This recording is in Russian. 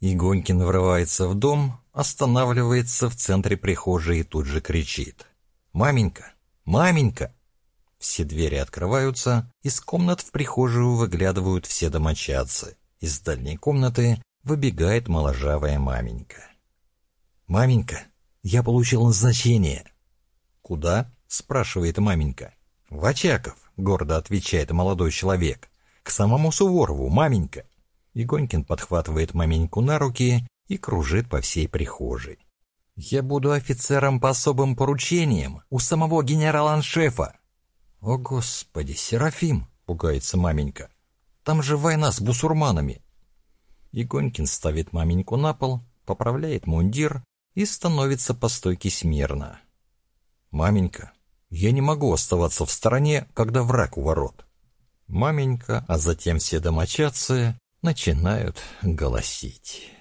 Игонькин врывается в дом, останавливается в центре прихожей и тут же кричит. «Маменька! Маменька!» Все двери открываются, из комнат в прихожую выглядывают все домочадцы. Из дальней комнаты выбегает моложавая маменька. «Маменька, я получил назначение». «Куда?» — спрашивает маменька. «В Очаков», — гордо отвечает молодой человек. «К самому Суворову, маменька». Игонькин подхватывает маменьку на руки и кружит по всей прихожей. «Я буду офицером по особым поручениям у самого генерала-аншефа». «О, Господи, Серафим!» — пугается маменька. «Там же война с бусурманами». Игонькин ставит маменьку на пол, поправляет мундир и становится по стойке смирно. «Маменька, я не могу оставаться в стороне, когда враг у ворот». Маменька, а затем все домочадцы начинают голосить.